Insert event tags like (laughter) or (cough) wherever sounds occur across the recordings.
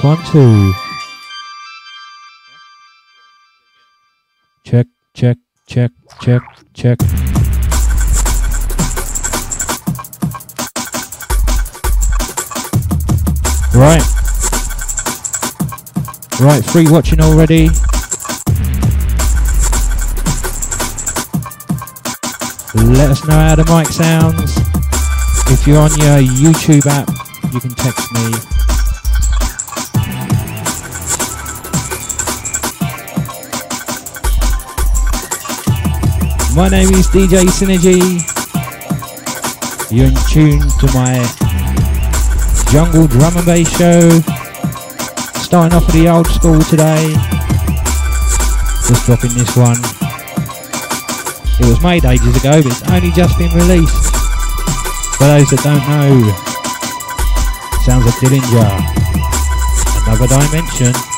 Check, one, two. Check, check, check, check, check. Right. Right, free watching already. Let us know how the mic sounds. If you're on your YouTube app, you can text me. My name is DJ Synergy. You're in tune to my jungle drum and bass show. Starting off with the old school today. Just dropping this one. It was made ages ago, but it's only just been released. For those that don't know, sounds like Dillinja. Another dimension.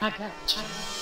I got you.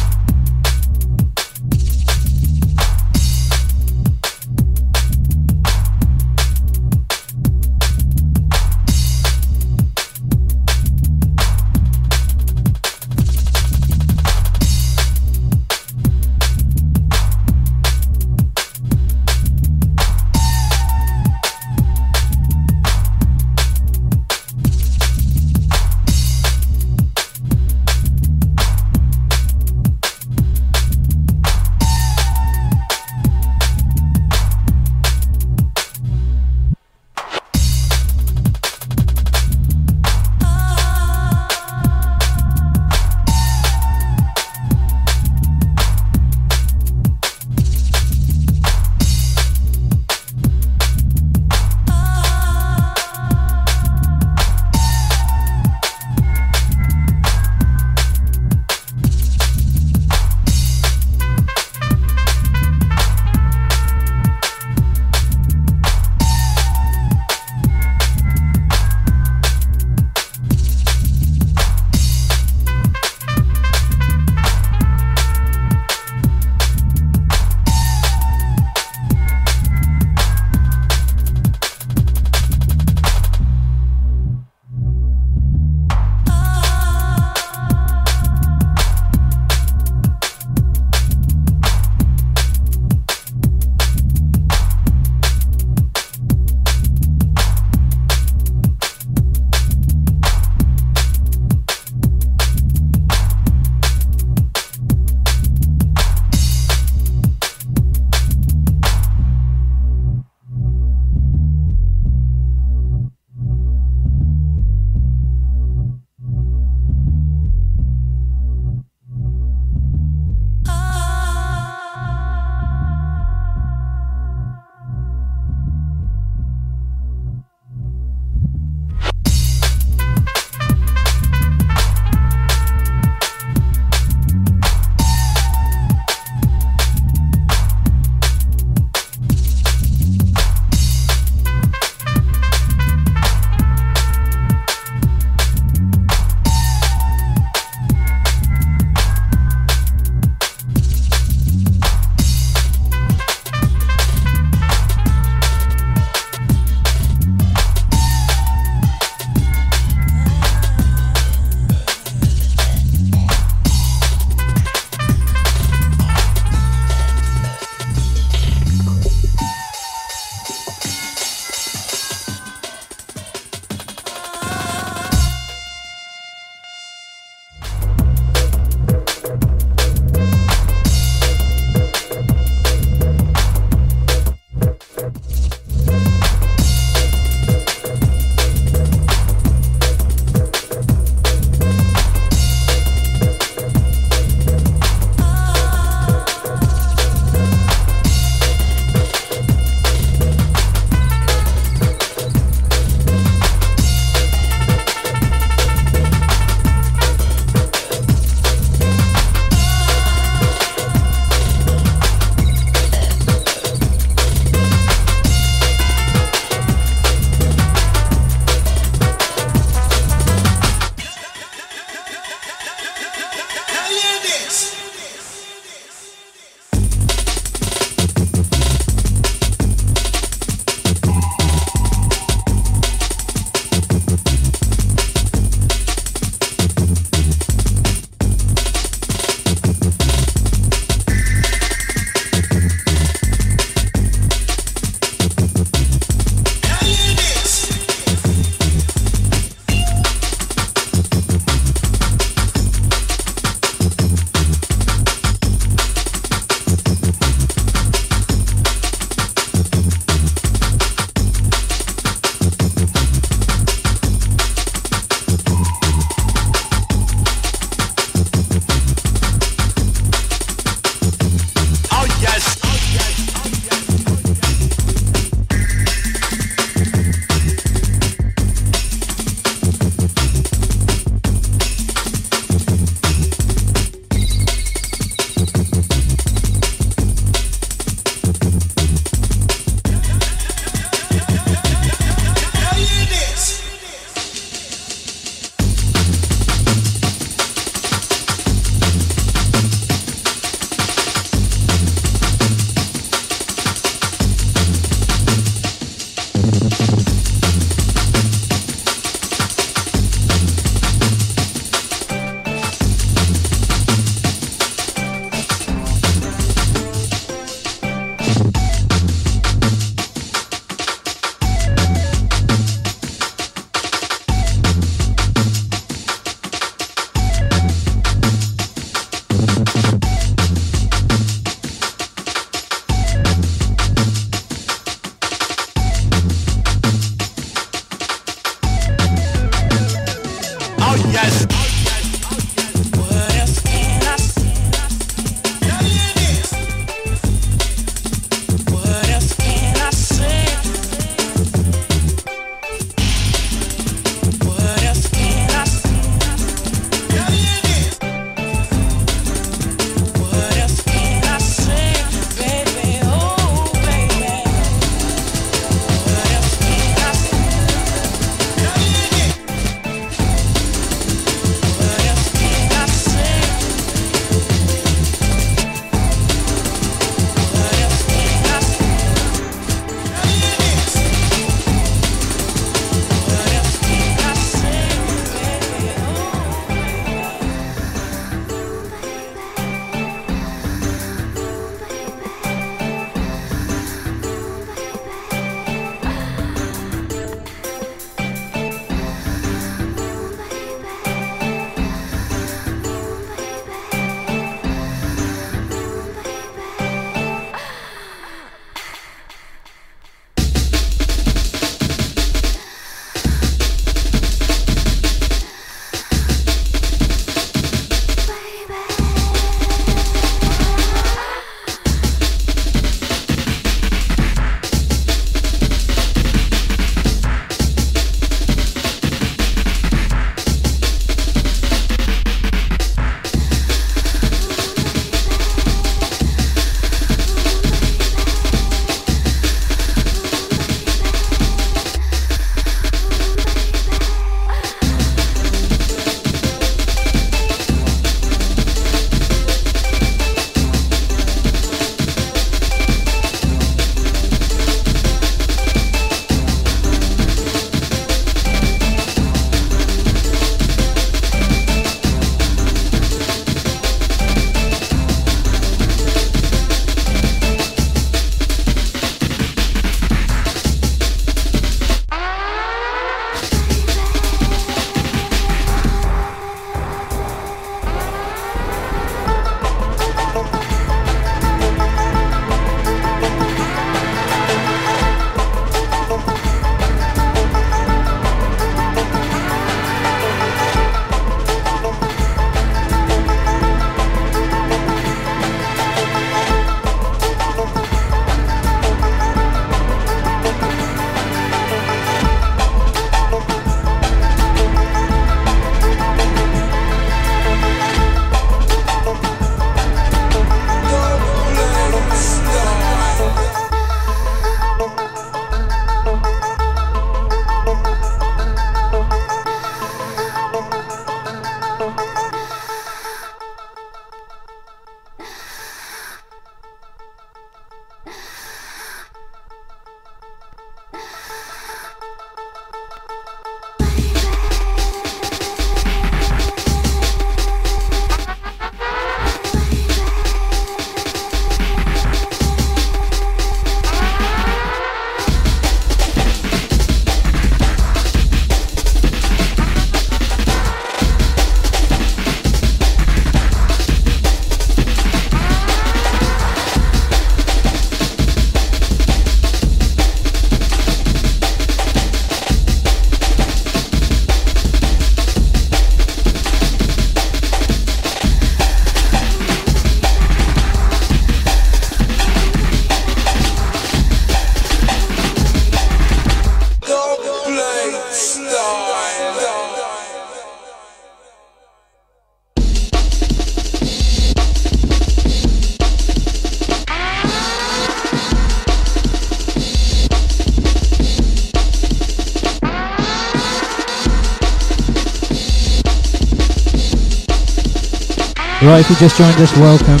Right, if you just joined us, welcome.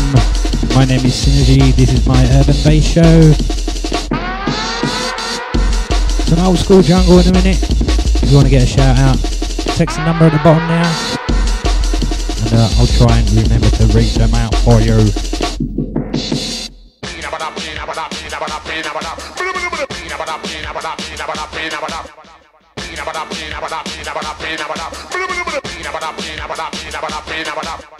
My name is Synergy. This is my Urban Bass Show. Some old school jungle in a minute. If you want to get a shout out, text the number at the bottom now. And uh, I'll try and remember to read them out for you. (laughs)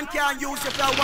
man can't use you for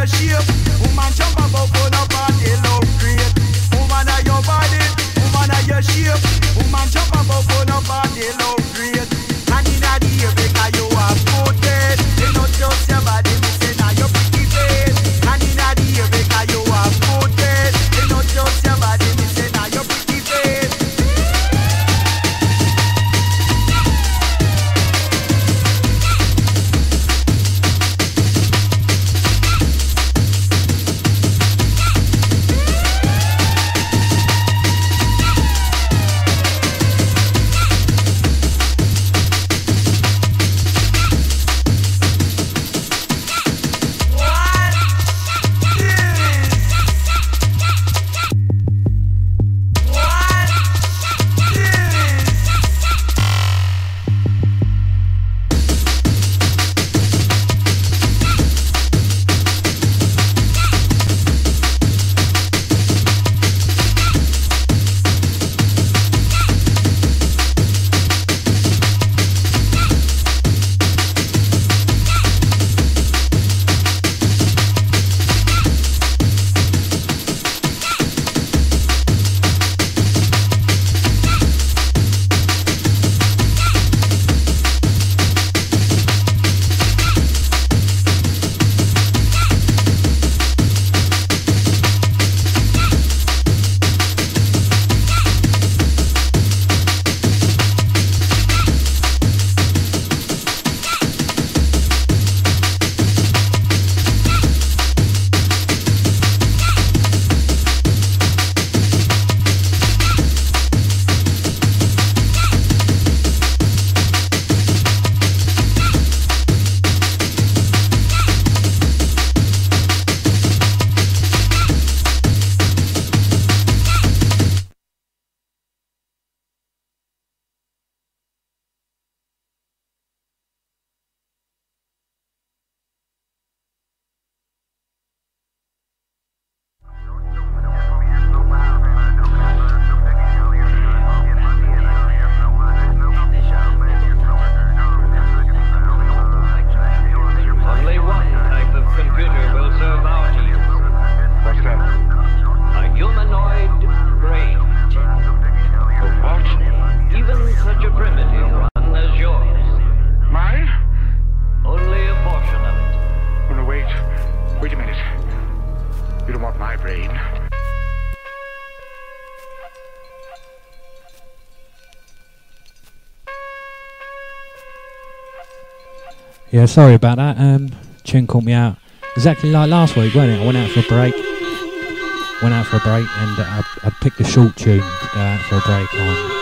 Woman jump are your body. Woman are your shape. Woman jump up, on up and they look sorry about that. Um, tune caught me out. Exactly like last week, wasn't it? I went out for a break. Went out for a break and uh, I, I picked a short tune to go out for a break on.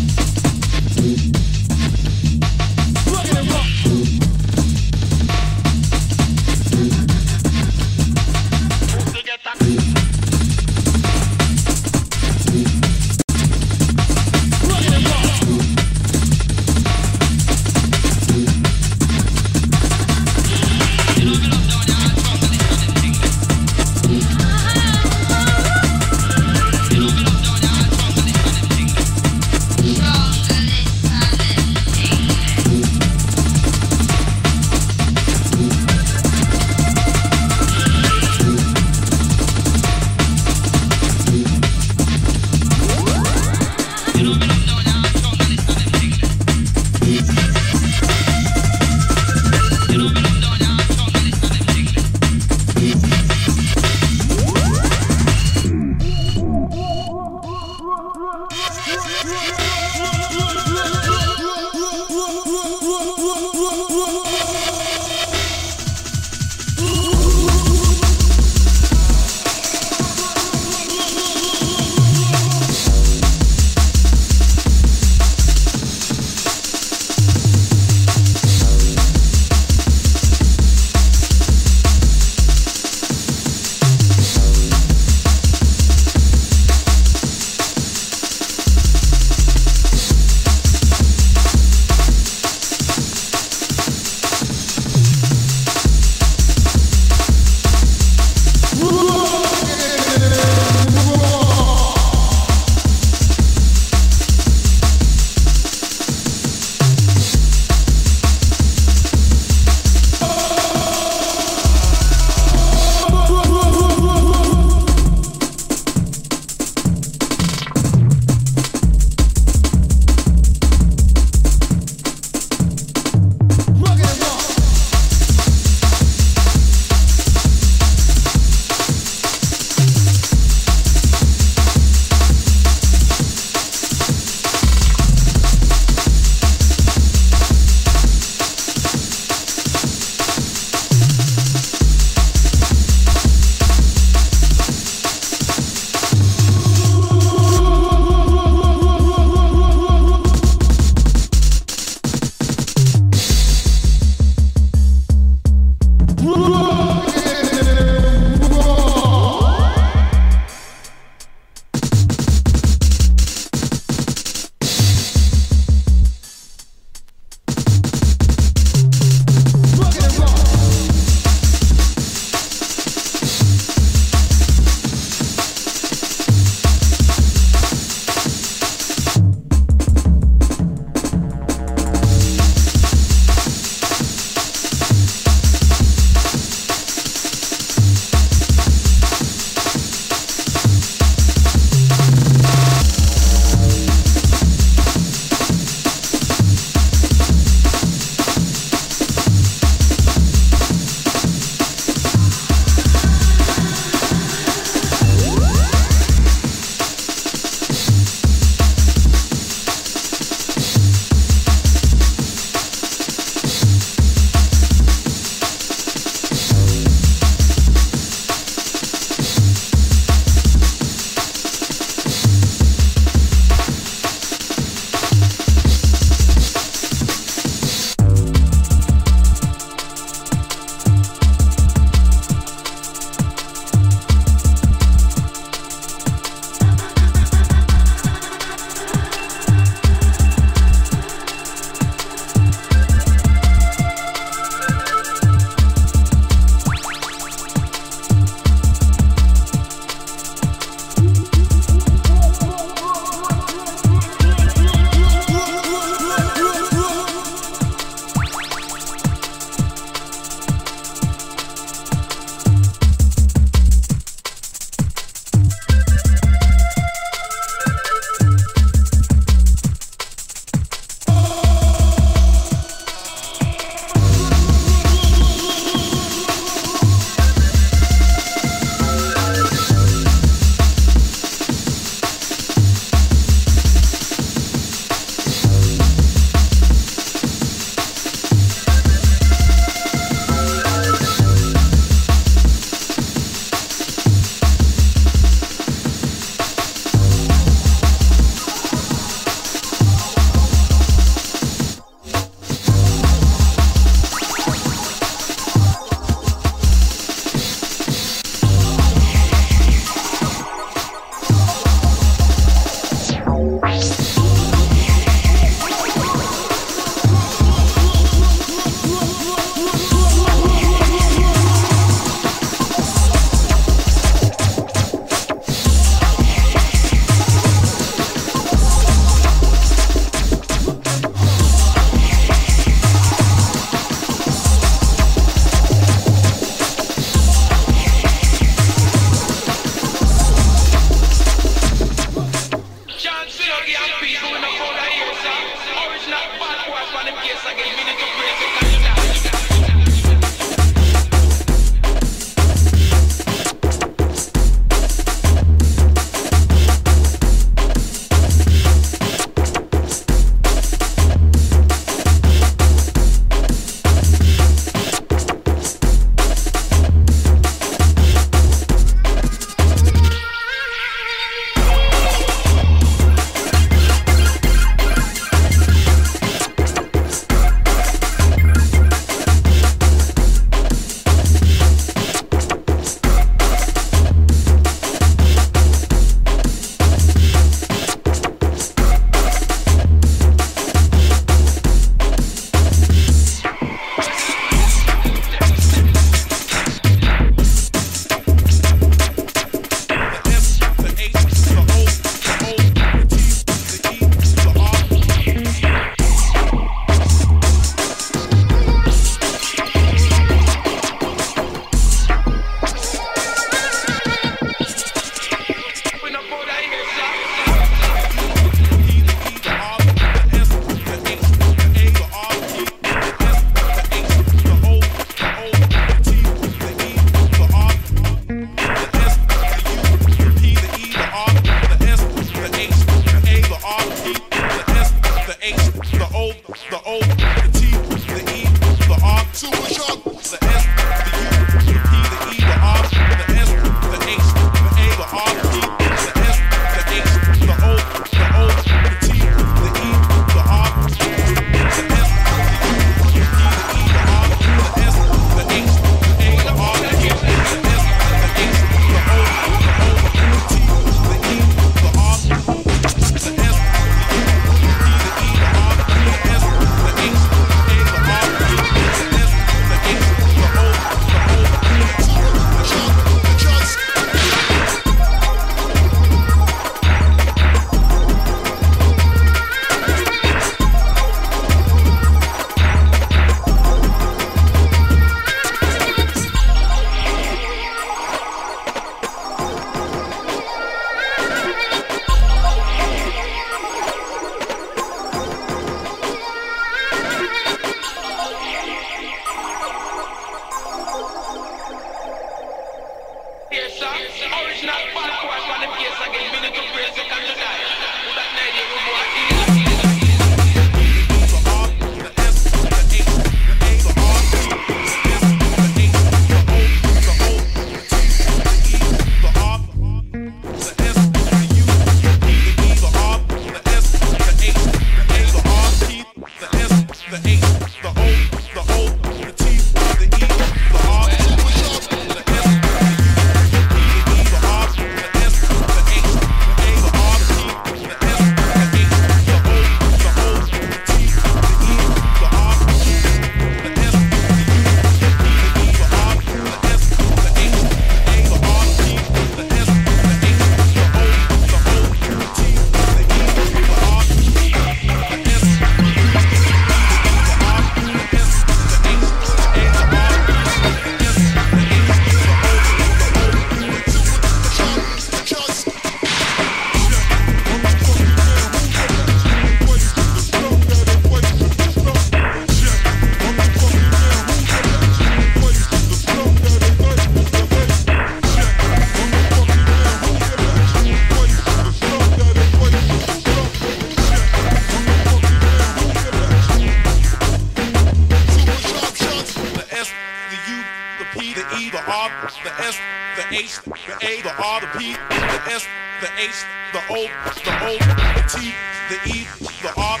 A, the R, the P, the S, the H, the O, the O, the T, the E, the R.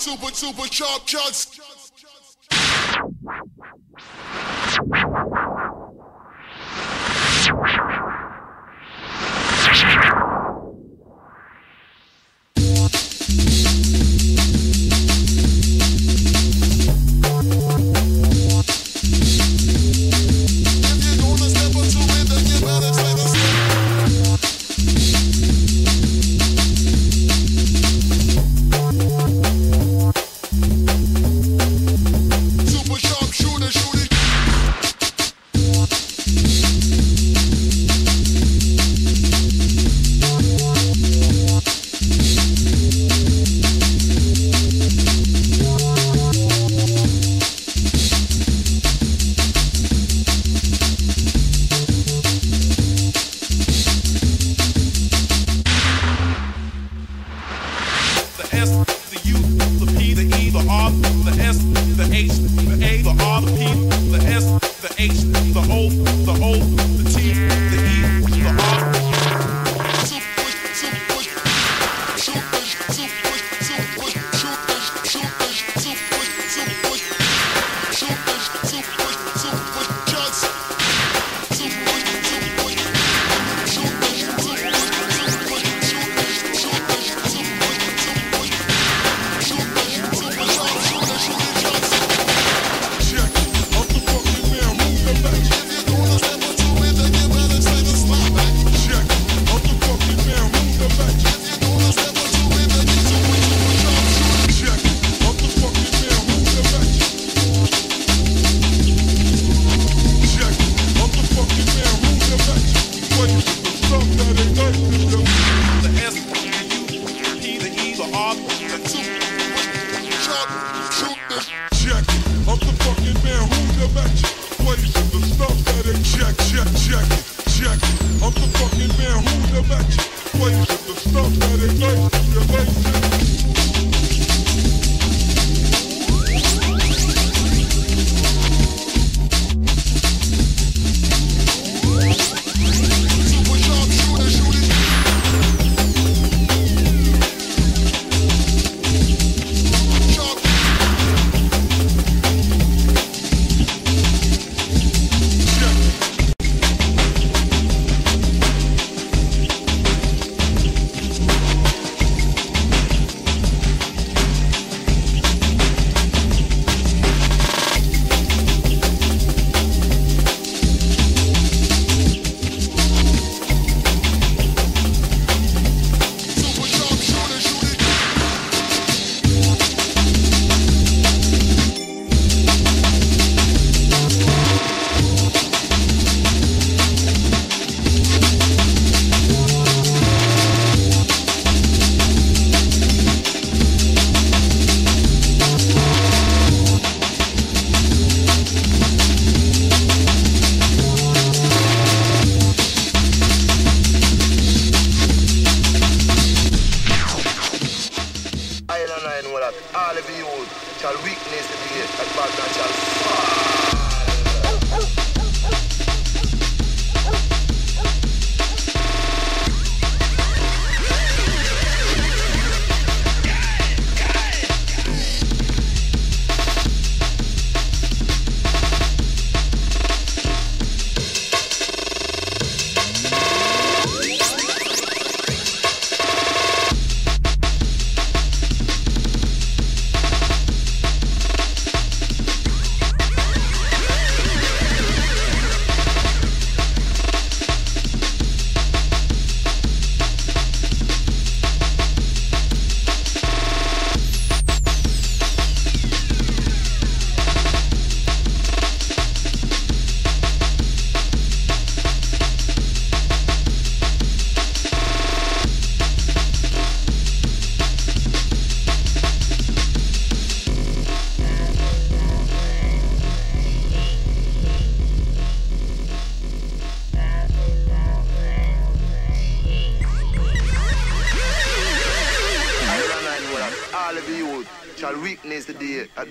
super, super sharp cuts.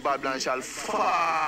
Babylon shall fall.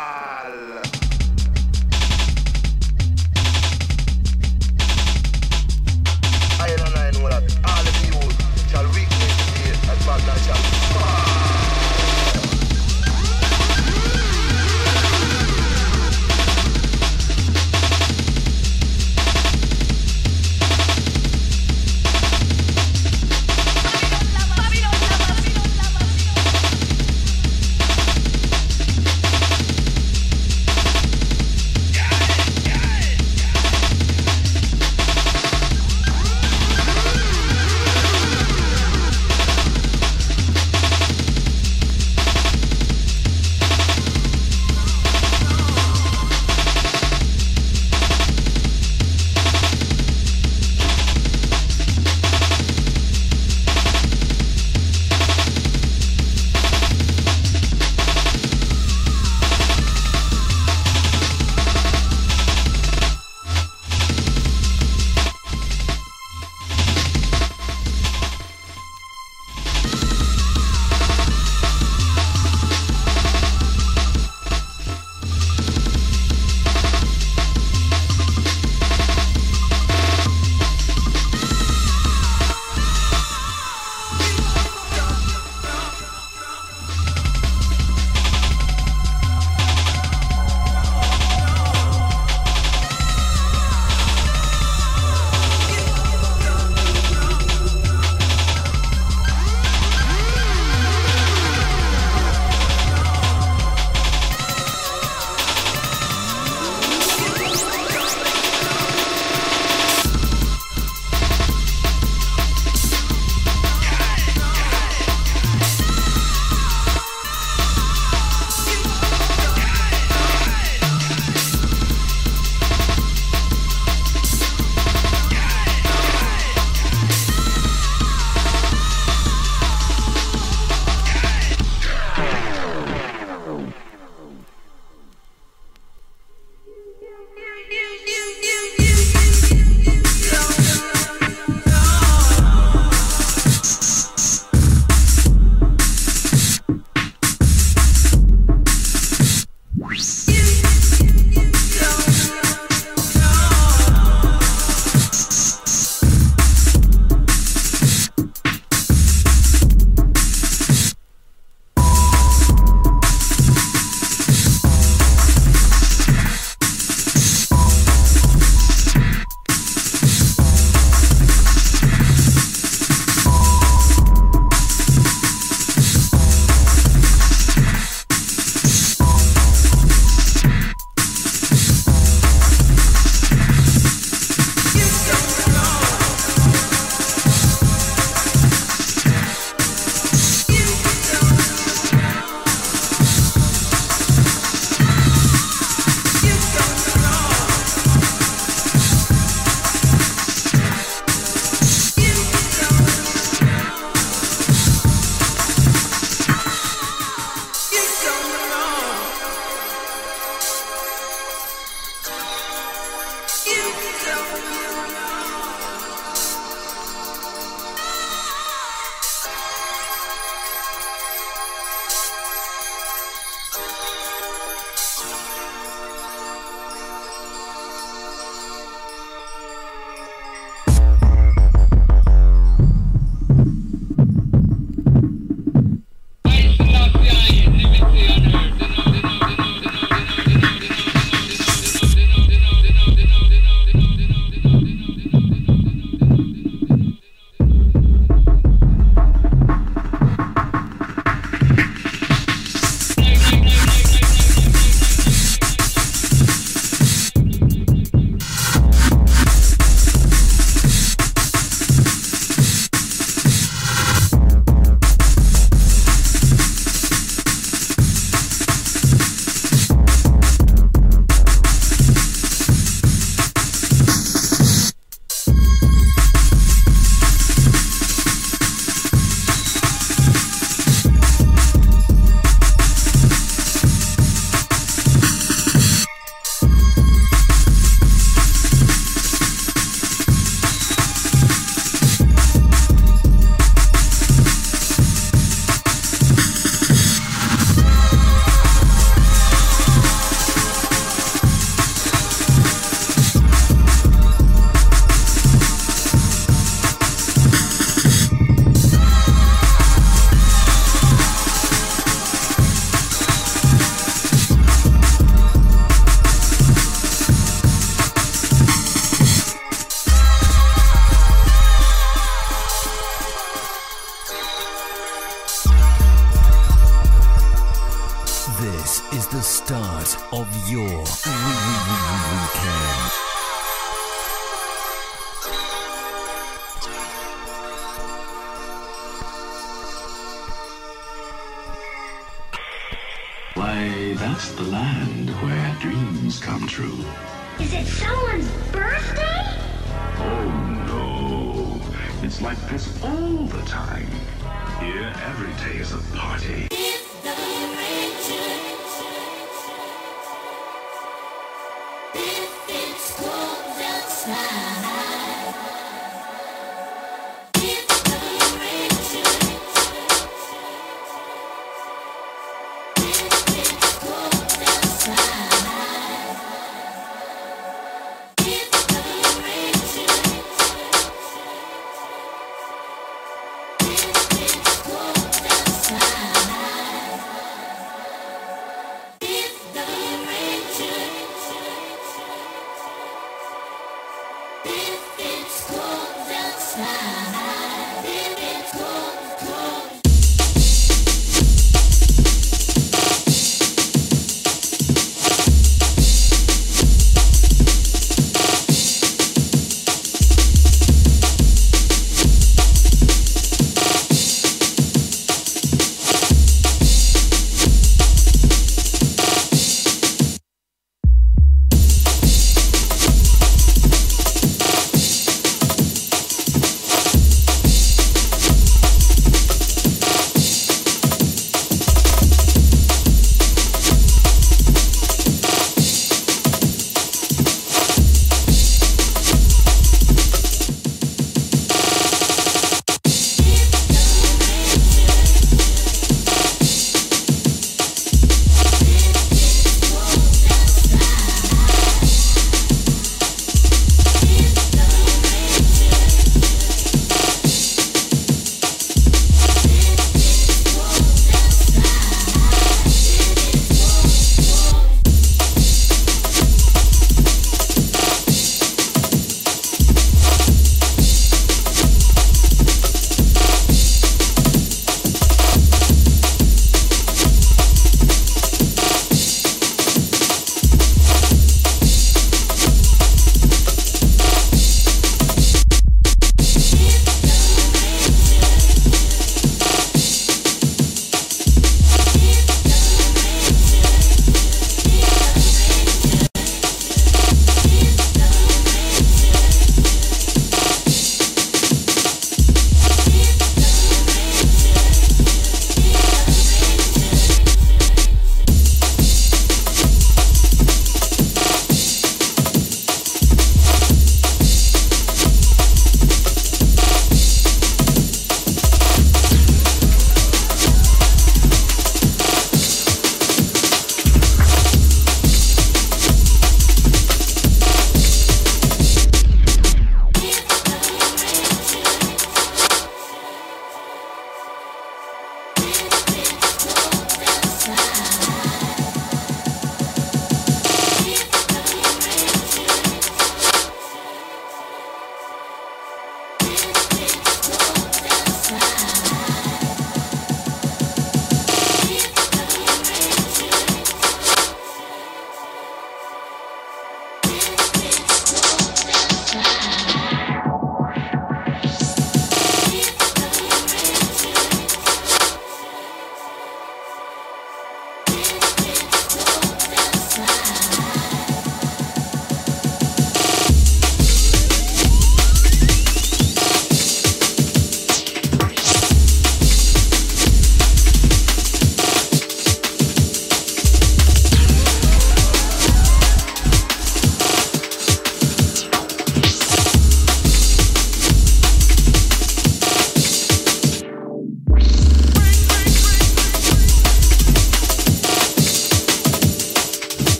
if it's cold.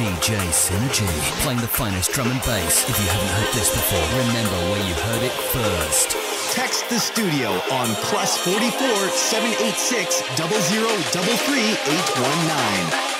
DJ Synergy, playing the finest drum and bass. If you haven't heard this before, remember where you heard it first. Text the studio on plus 44 786 0033 819.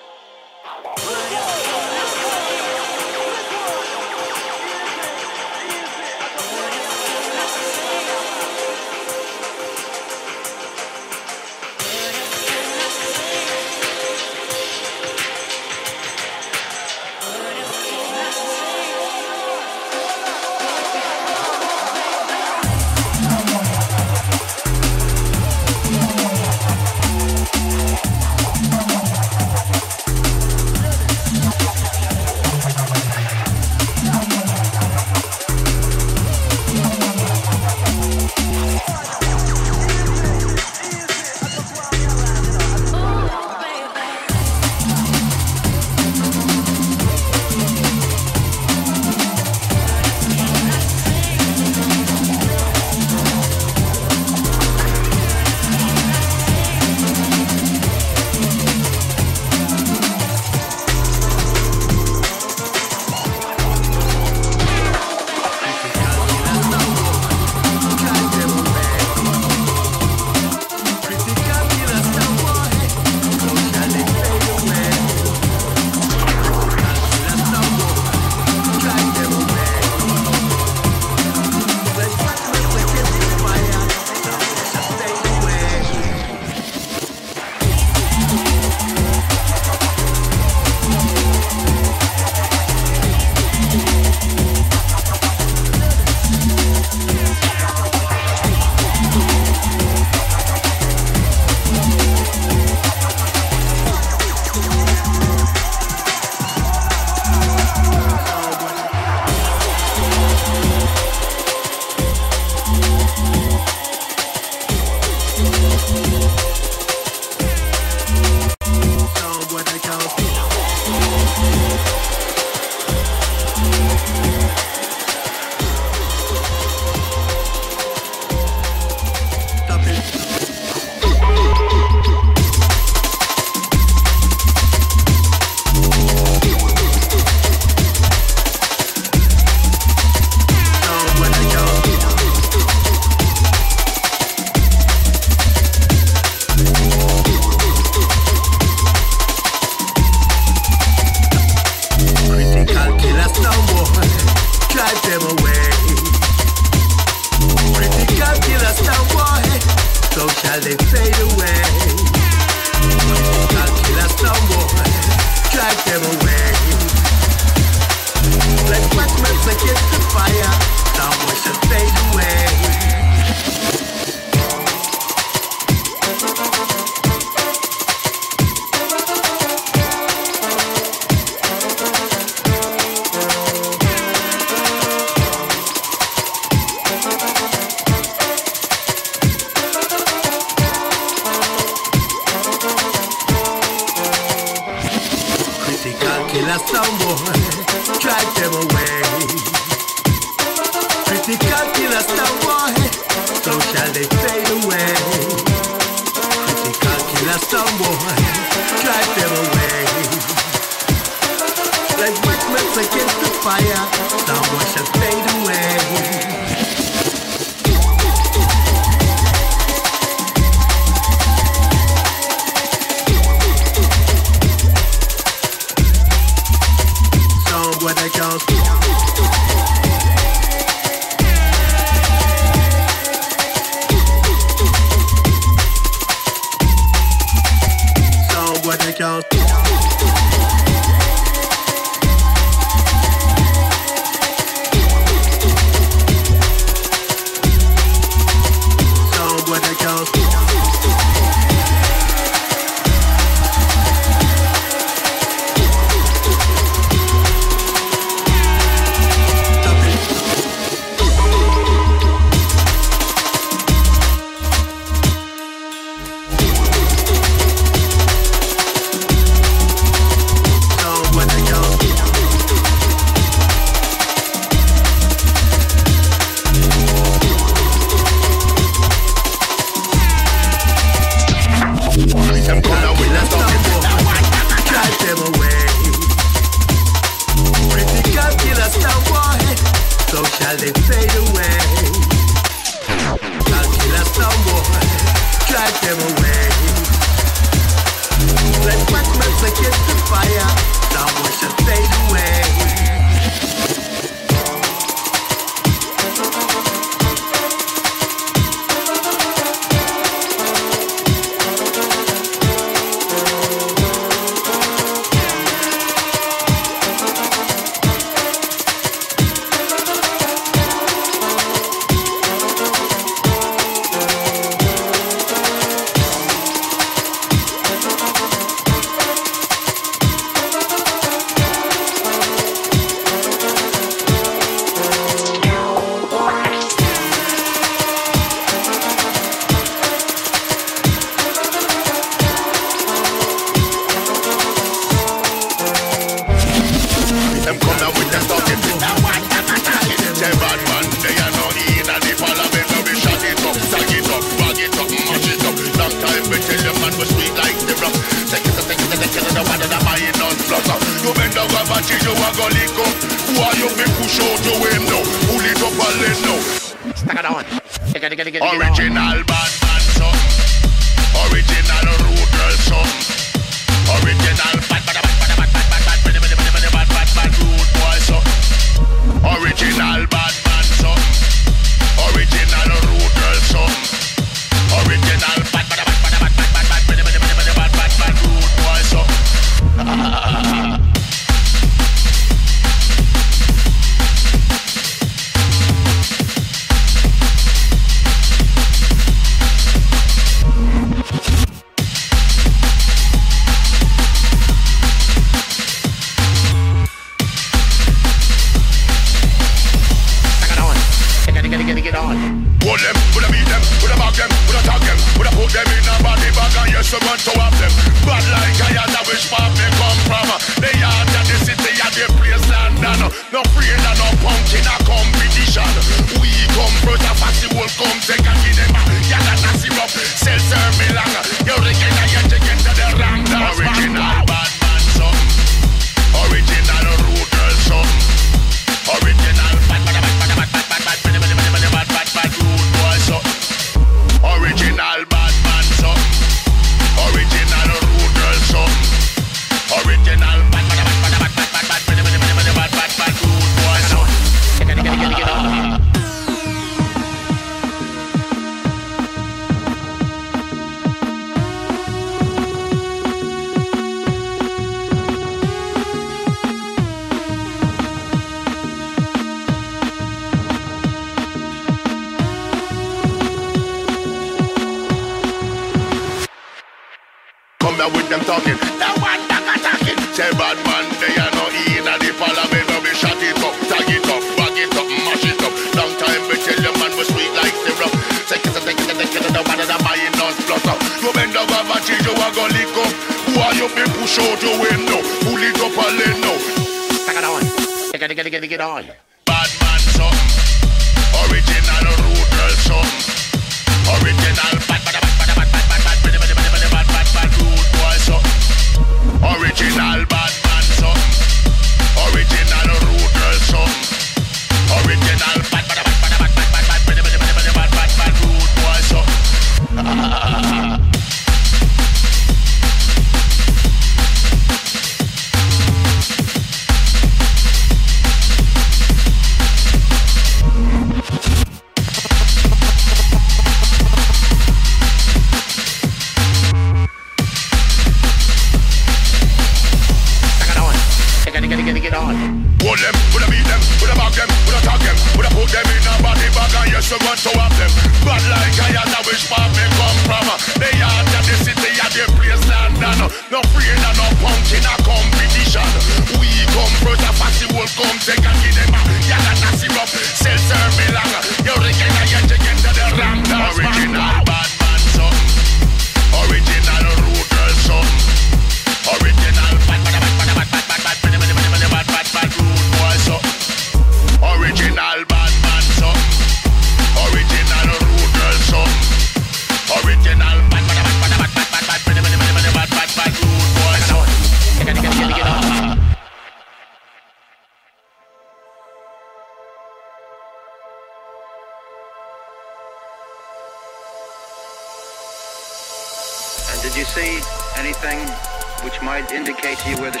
see where the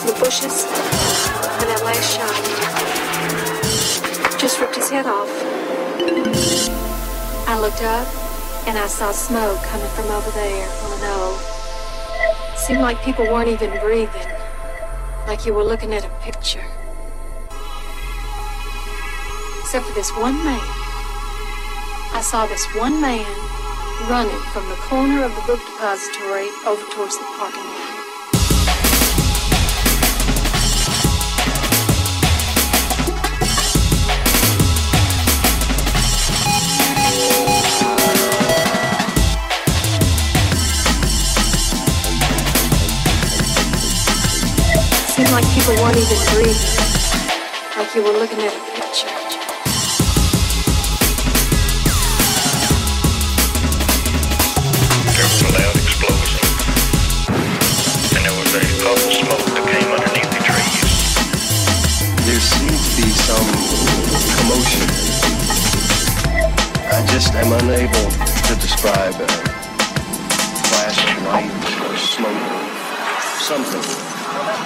in the bushes, and that light shot just ripped his head off. I looked up, and I saw smoke coming from over there on an knoll. Seemed like people weren't even breathing, like you were looking at a picture. Except for this one man. I saw this one man running from the corner of the book depository over towards the parking lot. seemed like you were wanting to breathe, like you were looking at a picture. There was a loud explosion, and there was a puff of smoke that came underneath the trees. There seemed to be some commotion. I just am unable to describe a flash of light or smoke, something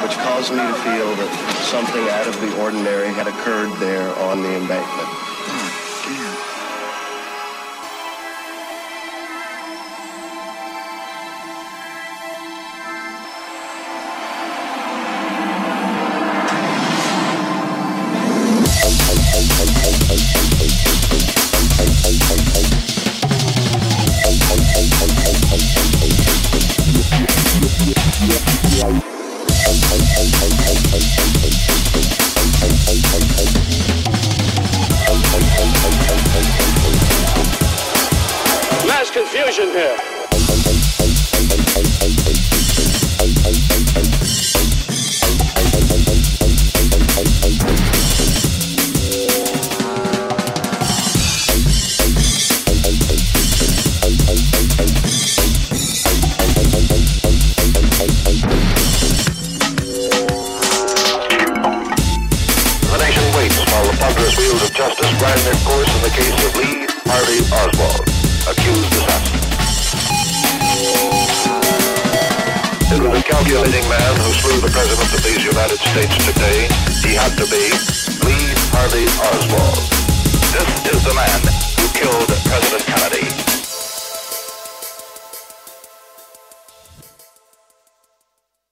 which caused me to feel that something out of the ordinary had occurred there on the embankment.